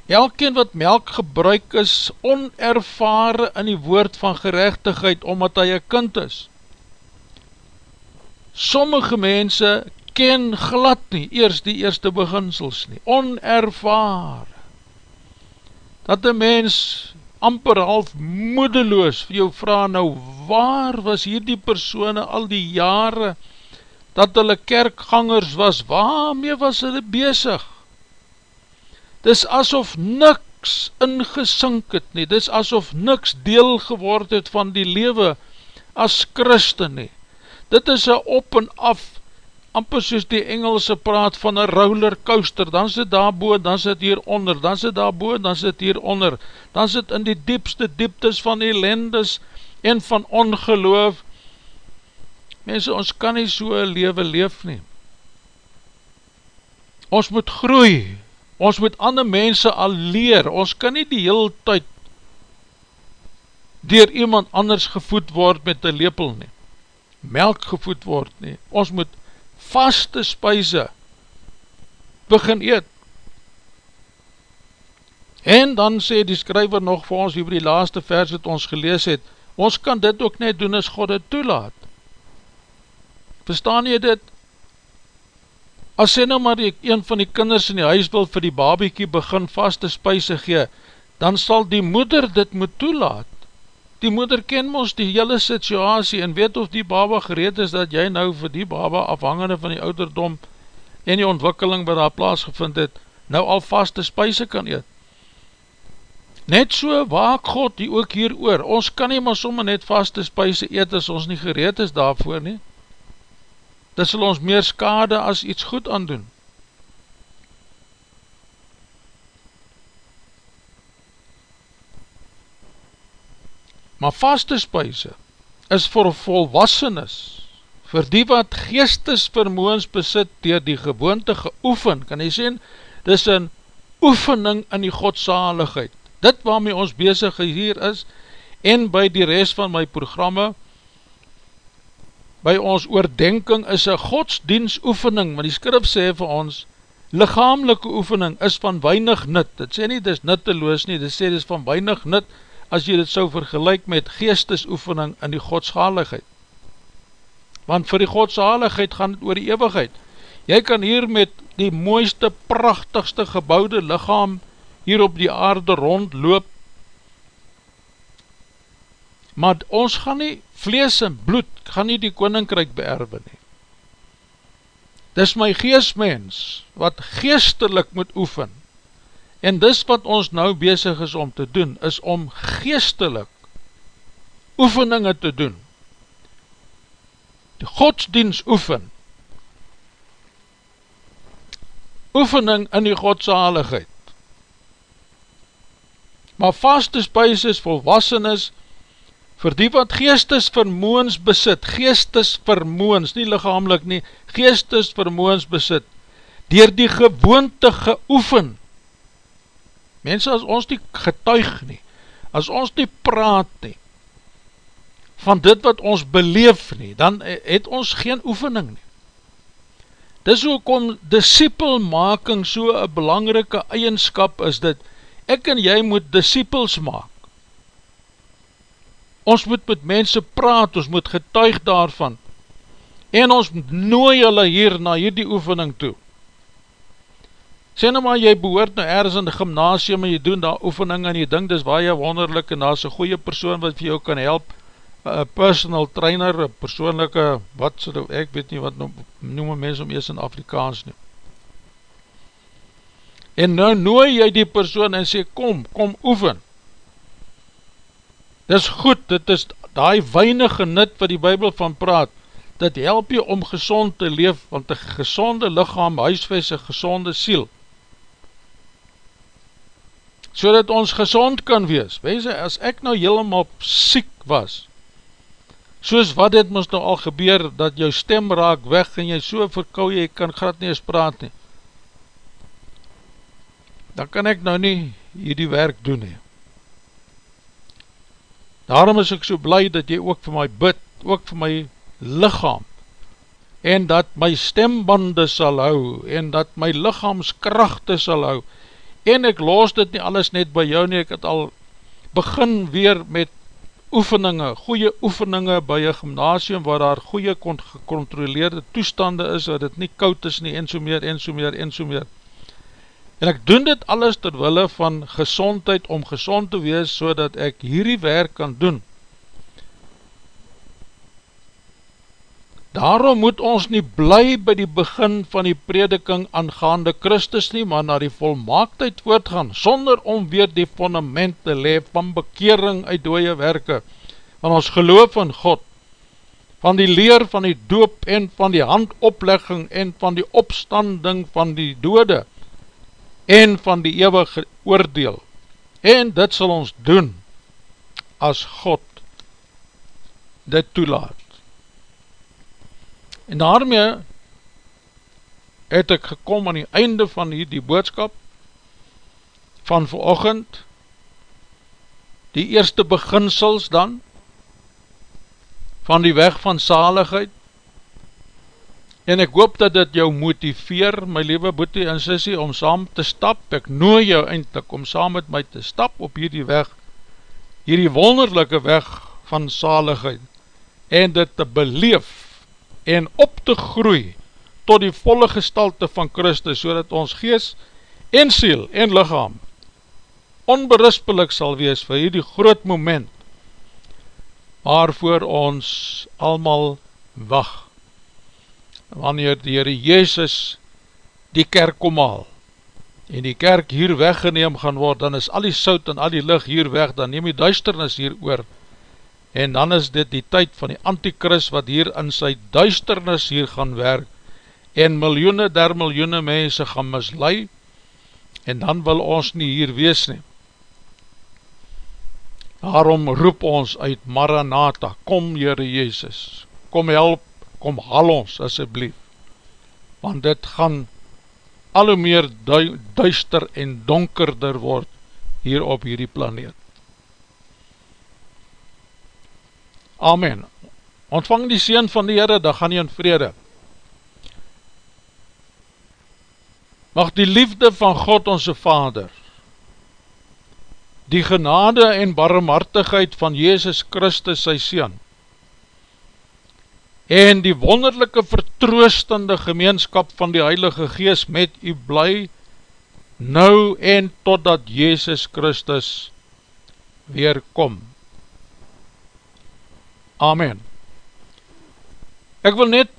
Elkeen wat melk gebruik is, onervare in die woord van gerechtigheid, omdat hy een kind is. Sommige mense ken glad nie, eers die eerste beginsels nie, onervare. Dat die mens amper half moedeloos vir jou vraag, nou waar was hierdie persoene al die jare dat hulle kerkgangers was, waarmee was hulle bezig? Dis asof niks ingesink het nie, dis asof niks deel geword het van die lewe as Christen nie. Dit is een op en af amper soos die Engelse praat van een roller coaster, dan sit daar boe, dan sit hier onder, dan sit daar boe, dan sit hier onder, dan sit in die diepste dieptes van ellendes en van ongeloof. Mense, ons kan nie so een leven leef nie. Ons moet groei, ons moet ander mense al leer, ons kan nie die hele tyd dier iemand anders gevoed word met een lepel nie, melk gevoed word nie, ons moet vaste spuise begin eet. En dan sê die skryver nog vir ons, oor die laaste vers wat ons gelees het, ons kan dit ook net doen as God het toelaat. Verstaan jy dit? As sê nou maar die, een van die kinders in die huis wil vir die babiekie begin vaste spuise gee, dan sal die moeder dit moet toelaat. Die moeder ken ons die hele situasie en weet of die baba gereed is dat jy nou vir die baba afhangende van die ouderdom en die ontwikkeling wat daar plaasgevind het, nou al vaste spuise kan eet. Net so waak God die ook hier oor. Ons kan nie maar somme net vaste spuise eet as ons nie gereed is daarvoor nie. Dit sal ons meer skade as iets goed aandoen. Maar vaste spuise is vir volwassenes, vir die wat geestesvermoens besit dier die gewoonte geoefen, kan jy sê, dit is een oefening in die godsaligheid. Dit waarmee ons bezig hier is, en by die rest van my programme, by ons oordenking is een godsdienst oefening, maar die skrif sê vir ons, lichamelike oefening is van weinig nut, dit sê nie, dit is nutteloos nie, dit sê dit is van weinig nut, as jy dit so vergelijk met geestesoefening in die godshaligheid. Want vir die godshaligheid gaan het oor die eeuwigheid. Jy kan hier met die mooiste, prachtigste gebouwde lichaam hier op die aarde rondloop, maar ons gaan nie vlees en bloed, gaan nie die koninkryk beerwe nie. Dis my geestmens, wat geestelik moet oefen, En dis wat ons nou bezig is om te doen, is om geestelik oefeninge te doen. Die godsdienst oefen. Oefening in die godsaligheid. Maar vaste spuis is volwassen is, vir die wat geestesvermoens besit, geestesvermoens, nie lichamelik nie, geestesvermoens besit, dier die gewoonte geoefen. Mense, as ons nie getuig nie, as ons nie praat nie, van dit wat ons beleef nie, dan het ons geen oefening nie. Dis hoe kom disciplemaking so een belangrike eigenskap is dit, ek en jy moet disciples maak. Ons moet met mense praat, ons moet getuig daarvan, en ons nooi hulle hier na hierdie oefening toe. Sê nou maar, jy behoort nou ergens in die gymnasium en jy doen daar oefening en jy dink, dis waar jy wonderlik en daar is een goeie persoon wat vir jou kan help, een personal trainer, een persoonlijke, wat so, ek weet nie wat noem, noem mens om eers in Afrikaans nie. En nou nooi jy die persoon en sê, kom, kom oefen. Dis goed, dit is die weinige nut wat die Bijbel van praat, dit help jy om gezond te leef, want een gezonde lichaam huisves een gezonde siel. So dat ons gezond kan wees. Wees, as ek nou helemaal siek was, soos wat dit moest nou al gebeur, dat jou stem raak weg en jy so verkou, jy kan grad nie eens praat nie, dan kan ek nou nie hierdie werk doen nie. Daarom is ek so blij dat jy ook vir my bid, ook vir my lichaam, en dat my stembande sal hou, en dat my lichaamskrachte sal hou, en ek los dit nie alles net by jou nie, ek het al begin weer met oefeninge, goeie oefeninge by een gymnasium waar daar goeie gecontroleerde toestande is, waar dit nie koud is nie, en so meer, en so meer, en so meer. En ek doen dit alles terwille van gezondheid om gezond te wees, so dat ek hierdie werk kan doen. Daarom moet ons nie bly by die begin van die prediking aangaande Christus nie, maar na die volmaaktheid voortgaan, sonder om weer die fundament te leef van bekering uit dooie werke, van ons geloof in God, van die leer van die doop en van die handoplegging en van die opstanding van die dode en van die eeuwige oordeel. En dit sal ons doen as God dit toelaat. En daarmee het ek gekom aan die einde van die, die boodskap van verochend, die eerste beginsels dan, van die weg van saligheid, en ek hoop dat dit jou motiveer, my liewe boete en sissie, om saam te stap, ek nooi jou eindelijk om saam met my te stap op hierdie weg, hierdie wonderlijke weg van saligheid, en dit te beleef, en op te groei tot die volle gestalte van Christus, so dat ons gees en siel en lichaam onberispelik sal wees vir hierdie groot moment waarvoor ons almal wacht wanneer die Heere Jezus die kerk kom haal en die kerk hier weggeneem gaan word, dan is al die sout en al die licht hier weg, dan neem die duisternis hier oor en dan is dit die tyd van die antikris wat hier in sy duisternis hier gaan werk en miljoene der miljoene mense gaan mislui en dan wil ons nie hier wees nie. Daarom roep ons uit Maranatha kom Heere Jezus. Kom help, kom hal ons asjeblief want dit gaan al hoe meer duister en donkerder word hier op hierdie planeet Amen. Ontvang die Seen van die Heere, dan gaan jy in vrede. Mag die liefde van God onze Vader, die genade en barmhartigheid van Jezus Christus sy Seen, en die wonderlijke vertroostende gemeenskap van die Heilige Gees met u bly, nou en totdat Jezus Christus weerkom. Amen. Ek wil net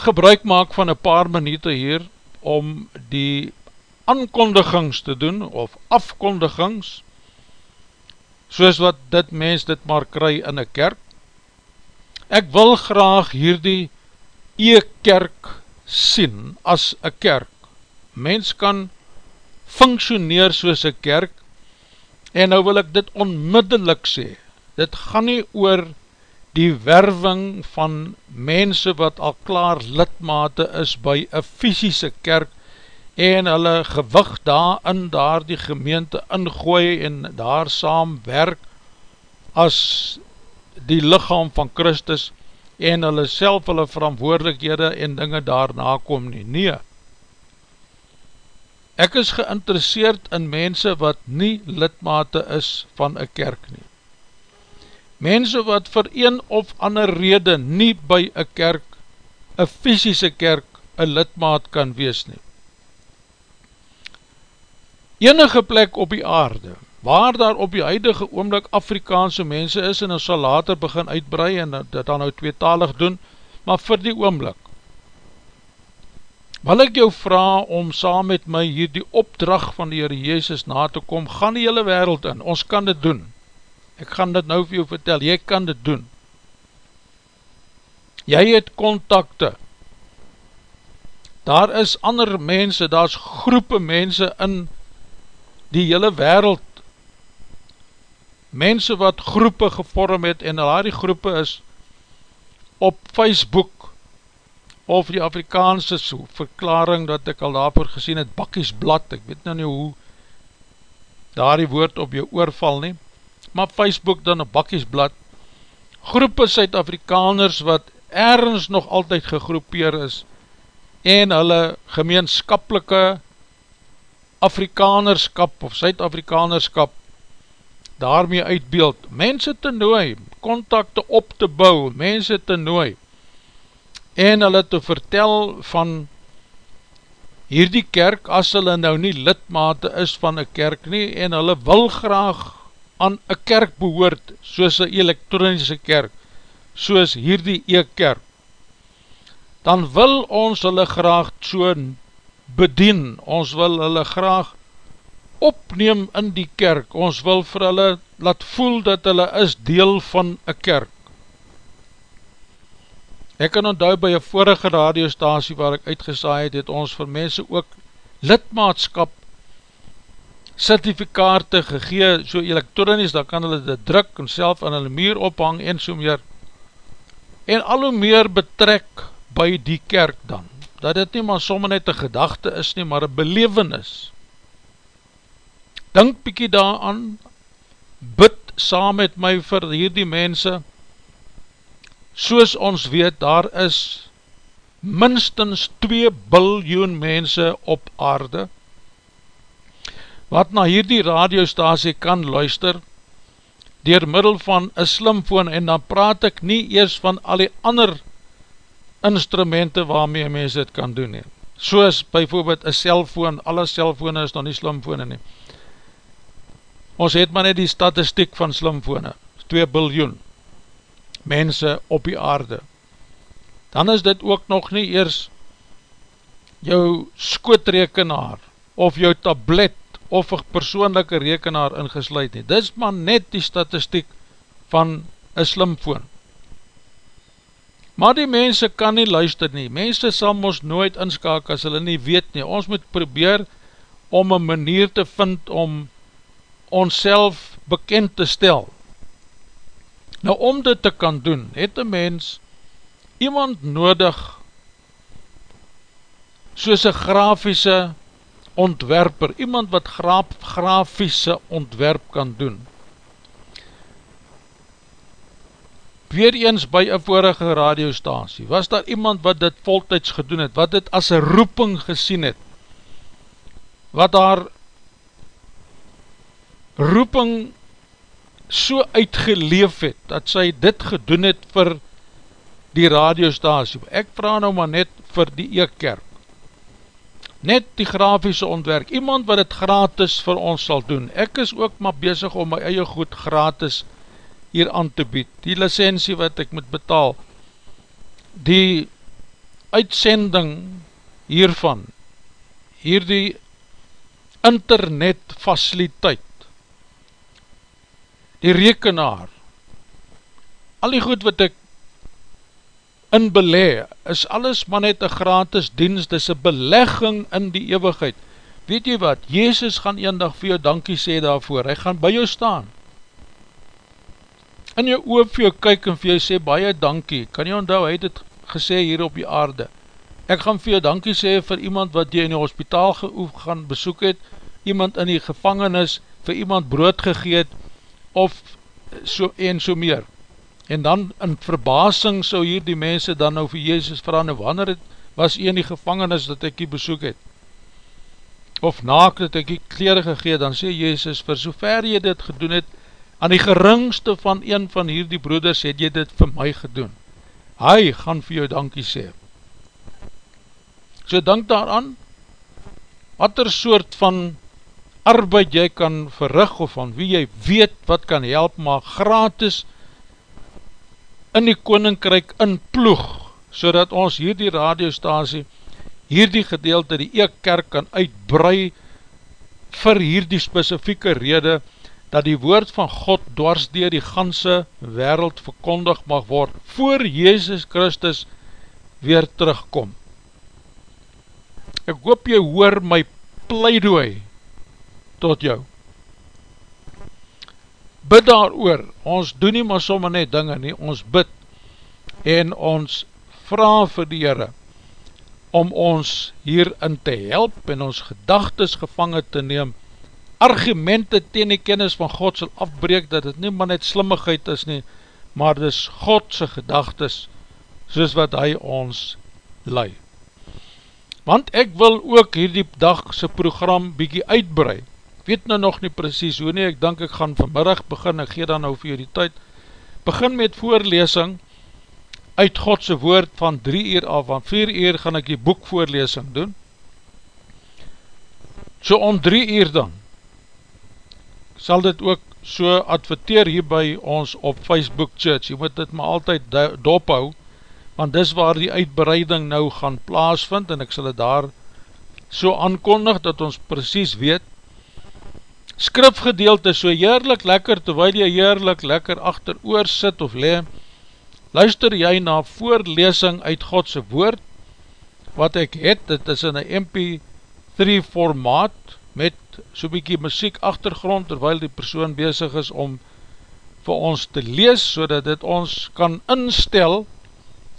gebruik maak van een paar minuut hier om die aankondigings te doen, of afkondigings, soos wat dit mens dit maar kry in een kerk. Ek wil graag hierdie e-kerk sien as een kerk. Mens kan functioneer soos een kerk, en nou wil ek dit onmiddellik sê, dit gaan nie oor die werving van mense wat al klaar lidmate is by een fysische kerk, en hulle gewig daar in daar die gemeente ingooi en daar saam werk as die lichaam van Christus en hulle self hulle verantwoordelikhede en dinge daarna kom nie. Nee, Ek is geïnteresseerd in mense wat nie lidmate is van een kerk nie. Mense wat vir een of ander rede nie by een kerk, een fysische kerk, een lidmaat kan wees nie. Enige plek op die aarde, waar daar op die huidige oomlik Afrikaanse mense is, en ons sal later begin uitbrei en dit dan nou tweetalig doen, maar vir die oomlik, wil ek jou vraag om saam met my hier die opdracht van die Heere Jezus na te kom, gaan die hele wereld in, ons kan dit doen, ek gaan dit nou vir jou vertel, jy kan dit doen, jy het contacte, daar is ander mense, daar is groepe mense in die hele wereld, mense wat groepe gevorm het, en al die groepe is op Facebook, of die Afrikaanse so, verklaring dat ek al daarvoor gesien het, bakkiesblad, ek weet nou nie hoe daar die woord op jou oorval nie, maar Facebook dan een bakkiesblad, groepe Suid-Afrikaners wat ergens nog altyd gegroepeer is, en hulle gemeenskapelike Afrikanerskap of Suid-Afrikanerskap daarmee uitbeeld, mense te nooi, contacte op te bou, mense te nooi, en hulle te vertel van hierdie kerk as hulle nou nie lidmate is van een kerk nie en hulle wil graag aan een kerk behoort soos een elektronische kerk soos hierdie e-kerk dan wil ons hulle graag so bedien. Ons wil hulle graag opneem in die kerk. Ons wil vir hulle laat voel dat hulle is deel van een kerk. Ek kan onthou by een vorige radiostasie waar ek uitgesaai het, het ons vir mense ook lidmaatskap certificaate gegee, so elektronies, dan kan hulle dit druk en self aan hulle muur ophang en so meer. En al hoe meer betrek by die kerk dan, dat dit nie maar somme net een gedachte is nie, maar een belevenis. Dink bykie daaraan, bid saam met my vir hierdie mense, soos ons weet, daar is minstens 2 biljoen mense op aarde, wat na hierdie radiostasie kan luister, dier middel van een slimfoon, en dan praat ek nie eers van al die ander instrumente waarmee mense het kan doen, nie. soos bijvoorbeeld een cellfoon, alle cellfone is nog nie slimfone nie. Ons het maar net die statistiek van slimfone, 2 biljoen, mense op die aarde. Dan is dit ook nog nie eers jou skootrekenaar of jou tablet of een persoonlijke rekenaar ingesluid nie. Dit is maar net die statistiek van een slimfoon. Maar die mense kan nie luister nie. Mense sal ons nooit inskak as hulle nie weet nie. Ons moet probeer om een manier te vind om ons bekend te stel. Nou om dit te kan doen, het een mens iemand nodig soos een grafiese ontwerper, iemand wat graf, grafiese ontwerp kan doen. Weer eens by een vorige radiostasie, was daar iemand wat dit voltijds gedoen het, wat dit as een roeping gesien het, wat daar roeping so uitgeleef het, dat sy dit gedoen het vir die radiostasie. Ek vraag nou maar net vir die e-kerk. Net die grafiese ontwerk, iemand wat het gratis vir ons sal doen. Ek is ook maar bezig om my eie goed gratis hier aan te bied. Die licensie wat ek moet betaal, die uitsending hiervan, hier die internet faciliteit, die rekenaar, al die goed wat ek in belee, is alles maar net een gratis dienst, dis een belegging in die eeuwigheid. Weet jy wat, Jezus gaan een dag vir jou dankie sê daarvoor, hy gaan by jou staan, in jou oop vir jou kyk en vir jou sê baie dankie, kan jy onthou, hy het het gesê hier op die aarde, ek gaan vir jou dankie sê vir iemand wat jy in die hospitaal geoef gaan besoek het, iemand in die gevangenis, vir iemand brood gegeet, of so en so meer, en dan in verbasing sou hier die mense dan nou vir Jezus verander, wanneer het was een die gevangenis dat ek die besoek het, of naak dat ek die kleren gegeet, dan sê Jezus, vir sover jy dit gedoen het, aan die geringste van een van hierdie broeders het jy dit vir my gedoen. Hy gaan vir jou dankie sê. So dank daaraan, wat er soort van arbeid jy kan verrig of van wie jy weet wat kan help, maar gratis in die koninkryk inploeg, so dat ons hierdie radiostasie, hierdie gedeelte, die eekkerk kan uitbrei vir hierdie specifieke rede, dat die woord van God dwars dier die ganse wereld verkondig mag word, voor Jezus Christus weer terugkom. Ek hoop jy hoor my pleidooi tot jou. Bid daar oor, ons doen nie maar sommer net dinge nie, ons bid en ons vraag vir die Heere om ons hierin te help en ons gedagtes gevangen te neem. Argumente teen die kennis van God sal afbreek, dat het nie maar net slimmigheid is nie, maar dis Godse gedagtes, soos wat hy ons lei. Want ek wil ook hierdie dagse program bykie uitbrei, weet nou nog nie precies hoe nie, ek denk ek gaan vanmiddag begin, ek gee dan nou vir die tyd, begin met voorlesing uit Godse woord van 3 uur af, van 4 uur gaan ek die boekvoorlesing doen, so om 3 uur dan, sal dit ook so adverteer hier by ons op Facebook Church, jy moet dit maar altyd dophou, want dis waar die uitbreiding nou gaan plaasvind, en ek sal het daar so aankondig, dat ons precies weet, skrifgedeelte so heerlik lekker, terwijl jy heerlik lekker achter oor sit of le, luister jy na voorlesing uit Godse woord, wat ek het, dit is in een MP3 formaat, met so bykie muziek achtergrond, terwyl die persoon bezig is om vir ons te lees, so dat dit ons kan instel,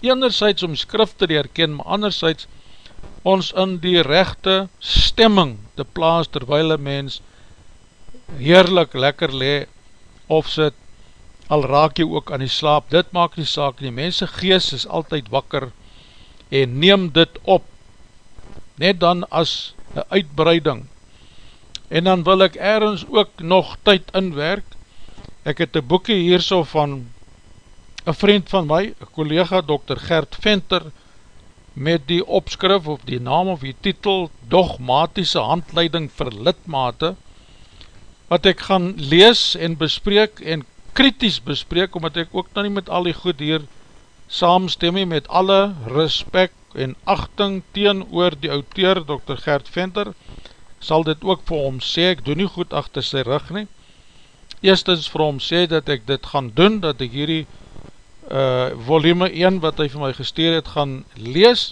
enerzijds om skrif te herken, maar anderzijds ons in die rechte stemming te plaas, terwyl een mens heerlik lekker le, of sit, al raak jy ook aan die slaap, dit maak die saak, die mense gees is altyd wakker, en neem dit op, net dan as een uitbreiding, en dan wil ek ergens ook nog tyd inwerk, ek het een boekie hier so van een vriend van my, een collega Dr. Gert Venter, met die opskrif of die naam of die titel Dogmatische Handleiding vir Lidmate, wat ek gaan lees en bespreek en kritisch bespreek, omdat ek ook nou nie met al die goed hier saamstem met alle respect en achting teen oor die auteur Dr. Gert Venter, sal dit ook vir hom sê, ek doe nie goed achter sy rug nie, eerstens vir hom sê dat ek dit gaan doen, dat ek hierdie uh, volume 1 wat hy vir my gesteer het gaan lees,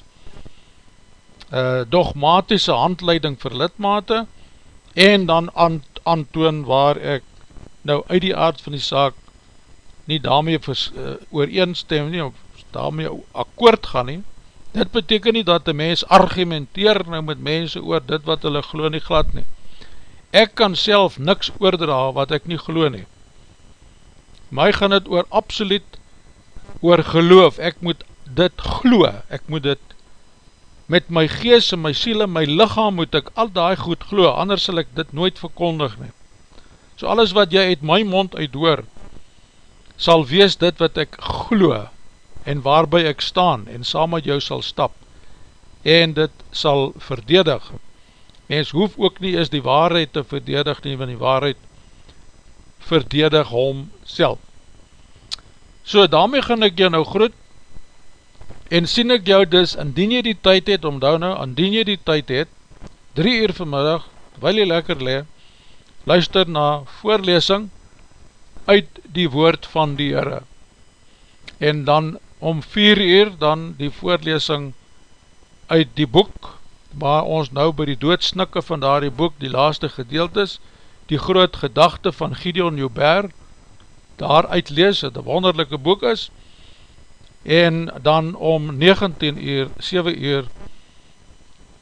uh, dogmatische handleiding vir lidmate, en dan aantoon waar ek nou uit die aard van die saak nie daarmee vers, uh, ooreenstem nie, of daarmee akkoord gaan nie, Dit beteken nie dat die mens argumenteer nou met mense oor dit wat hulle glo nie glad nie. Ek kan self niks oordra wat ek nie glo nie. My gaan het oor absoluut oor geloof. Ek moet dit glo. Ek moet dit met my gees en my siel en my lichaam moet ek al die goed glo, anders sal ek dit nooit verkondig nie. So alles wat jy uit my mond uithoor, sal wees dit wat ek glo en waarby ek staan en saam met jou sal stap en dit sal verdedig. Mens hoef ook nie is die waarheid te verdedig nie, want die waarheid verdedig hom self. So daarmee gaan ek jou nou groet en sien ek jou dus, indien jy die tyd het, omdou nou, indien jy die tyd het, drie uur vanmiddag, terwijl jy lekker le, luister na voorlesing uit die woord van die Heere. En dan om vier uur dan die voorlesing uit die boek, waar ons nou by die doodsnikke van daar die boek, die laaste gedeeld is, die groot gedachte van Gideon Joubert, daar uitlees, het een wonderlijke boek is, en dan om 19 uur, 7 uur,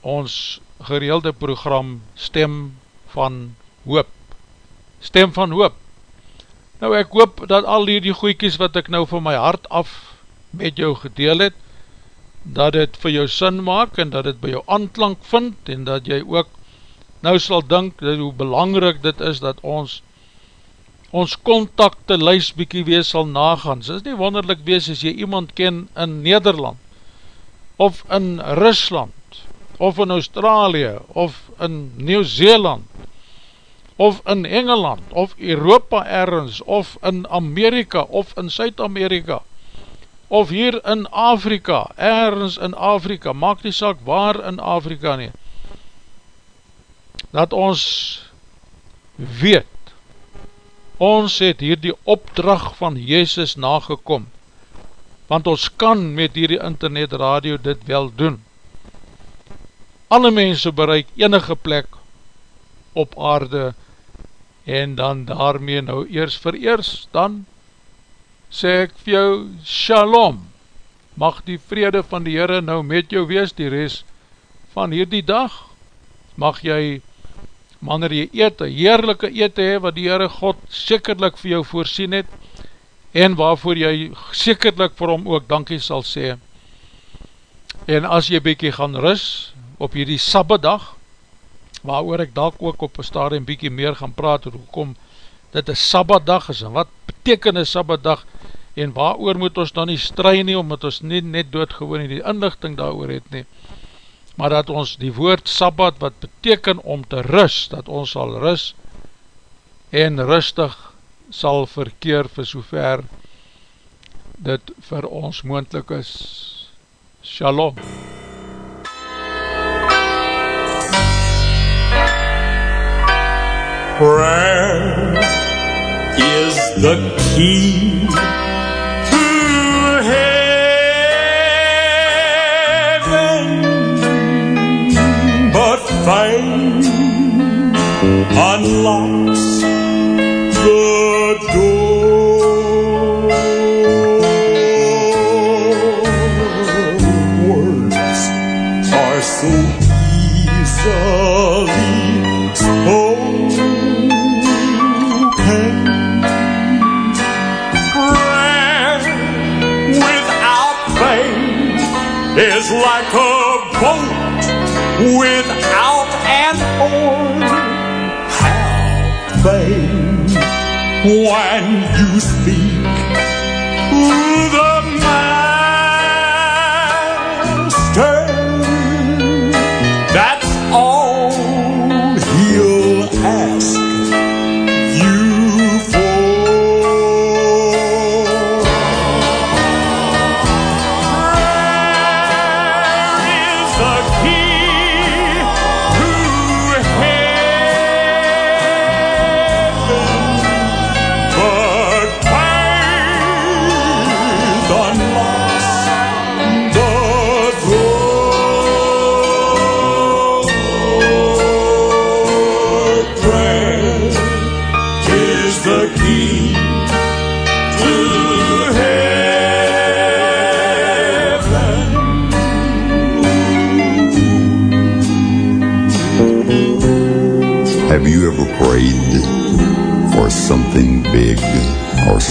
ons gereelde program Stem van Hoop. Stem van Hoop. Nou ek hoop dat al die, goeikies wat ek nou van my hart af met jou gedeel het, dat het vir jou sin maak en dat het by jou aanklank vind en dat jy ook nou sal dink dat hoe belangrik dit is dat ons ons contacte lys bykie wees sal nagaan. So is nie wonderlik wees as jy iemand ken in Nederland of in Rusland of in Australië of in Nieuw-Zeeland of in Engeland of Europa ergens of in Amerika of in Suid-Amerika of hier in Afrika, ergens in Afrika, maak die sak waar in Afrika nie, dat ons weet, ons het hier die opdrag van Jezus nagekom, want ons kan met hierdie internet radio dit wel doen. Alle mense bereik enige plek op aarde en dan daarmee nou eers vereers, dan sê ek vir jou, shalom, mag die vrede van die Heere nou met jou wees, die rest van hierdie dag, mag jy, wanneer jy eet, een heerlijke eet hee, wat die Heere God sekerlik vir jou voorsien het, en waarvoor jy sekerlik vir hom ook dankie sal sê, en as jy bykie gaan rus, op hierdie sabbedag, waar ek dalk ook op een stadium bykie meer gaan praat, hoe kom dit een sabbadag is, en wat beteken een sabbadag, en waar oor moet ons dan nie strui nie, omdat ons nie net doodgewoon nie, die inlichting daar oor het nie, maar dat ons die woord sabbat, wat beteken om te rus, dat ons sal rus, en rustig sal verkeer vir sover dit vir ons moendlik is. Shalom. Prayer is the key unlocks the door. Words are so easily spoken. Prayer without faith is like a boat without an oar when you speak.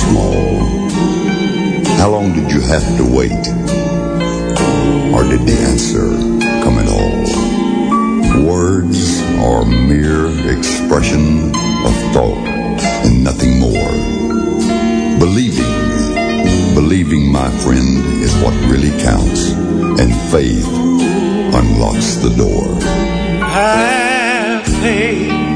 Small? How long did you have to wait? Or did the answer come at all? Words are mere expression of thought and nothing more. Believing, believing, my friend, is what really counts, and faith unlocks the door. Have faith